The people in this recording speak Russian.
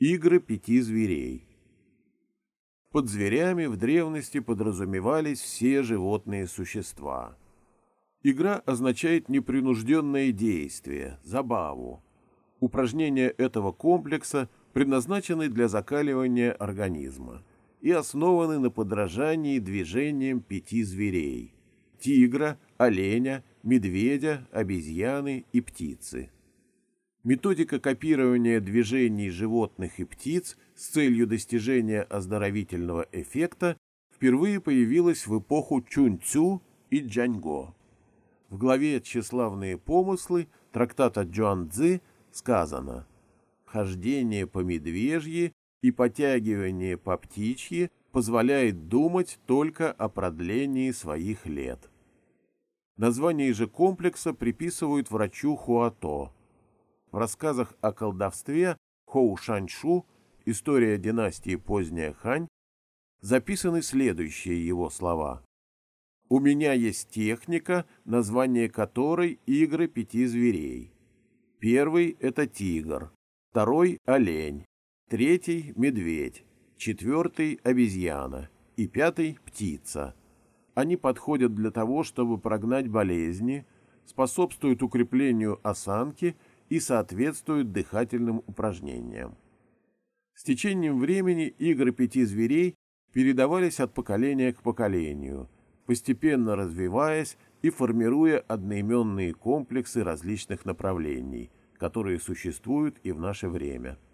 Игры пяти зверей. Под зверями в древности подразумевались все животные существа. Игра означает непринужденное действие, забаву. Упражнения этого комплекса предназначены для закаливания организма и основаны на подражании движениям пяти зверей – тигра, оленя, медведя, обезьяны и птицы. Методика копирования движений животных и птиц с целью достижения оздоровительного эффекта впервые появилась в эпоху Чунь-Цю и Джаньго. В главе «Тщеславные помыслы» трактата Джуан Цзы сказано «Хождение по медвежьи и потягивание по птичьи позволяет думать только о продлении своих лет». Название же комплекса приписывают врачу Хуато – в рассказах о колдовстве Хоу Шаньшу «История династии Поздняя Хань» записаны следующие его слова. «У меня есть техника, название которой «Игры пяти зверей». Первый – это тигр, второй – олень, третий – медведь, четвертый – обезьяна и пятый – птица. Они подходят для того, чтобы прогнать болезни, способствуют укреплению осанки – и соответствуют дыхательным упражнениям. С течением времени игры пяти зверей передавались от поколения к поколению, постепенно развиваясь и формируя одноименные комплексы различных направлений, которые существуют и в наше время –